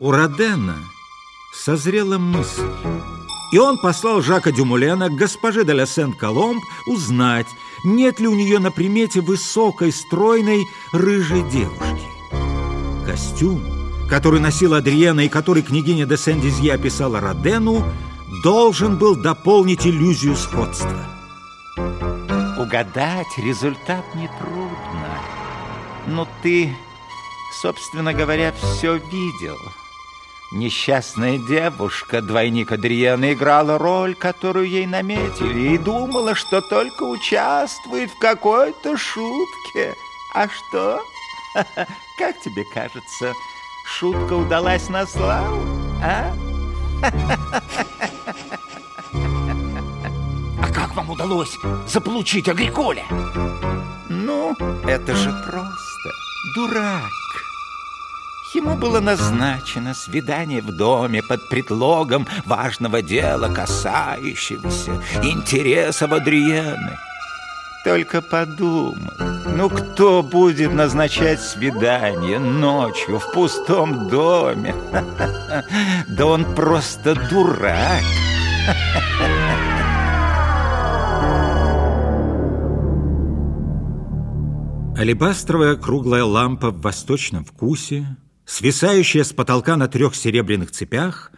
У Родена созрела мысль, и он послал Жака Дюмулена к госпоже де ла Сен-Коломб узнать, нет ли у нее на примете высокой, стройной, рыжей девушки. Костюм, который носил Адриена и который княгиня де Сен-Дизье описала Родену, должен был дополнить иллюзию сходства. Угадать результат нетрудно, но ты, собственно говоря, все видел – Несчастная девушка, двойник Адриена, играла роль, которую ей наметили, и думала, что только участвует в какой-то шутке. А что? Как тебе кажется, шутка удалась на славу, а? А как вам удалось заполучить Агриколя? Ну, это же просто. Дурак. Ему было назначено свидание в доме под предлогом важного дела, касающегося интересов Адриены. Только подумай, ну кто будет назначать свидание ночью в пустом доме? Да он просто дурак. Алебастровая круглая лампа в восточном вкусе свисающая с потолка на трех серебряных цепях,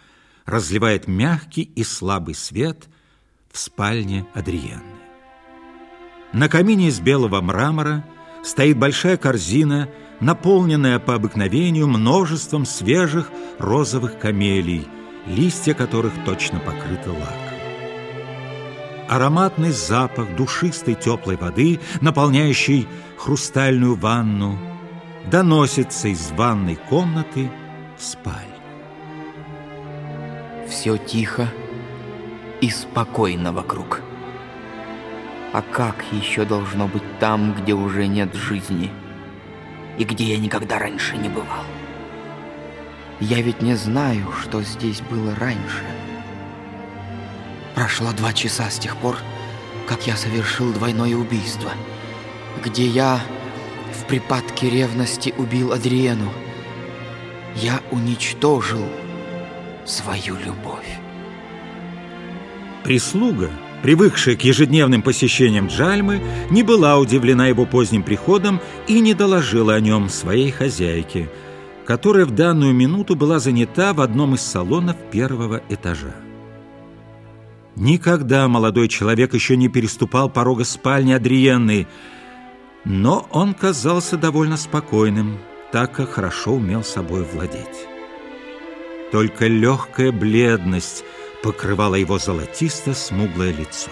разливает мягкий и слабый свет в спальне Адриенны. На камине из белого мрамора стоит большая корзина, наполненная по обыкновению множеством свежих розовых камелий, листья которых точно покрыты лаком. Ароматный запах душистой теплой воды, наполняющий хрустальную ванну, доносится из ванной комнаты в спальню. Все тихо и спокойно вокруг. А как еще должно быть там, где уже нет жизни, и где я никогда раньше не бывал? Я ведь не знаю, что здесь было раньше. Прошло два часа с тех пор, как я совершил двойное убийство, где я в припадке ревности убил Адриену. Я уничтожил свою любовь. Прислуга, привыкшая к ежедневным посещениям Джальмы, не была удивлена его поздним приходом и не доложила о нем своей хозяйке, которая в данную минуту была занята в одном из салонов первого этажа. Никогда молодой человек еще не переступал порога спальни Адриенны, но он казался довольно спокойным, так как хорошо умел собой владеть. Только легкая бледность покрывала его золотисто-смуглое лицо.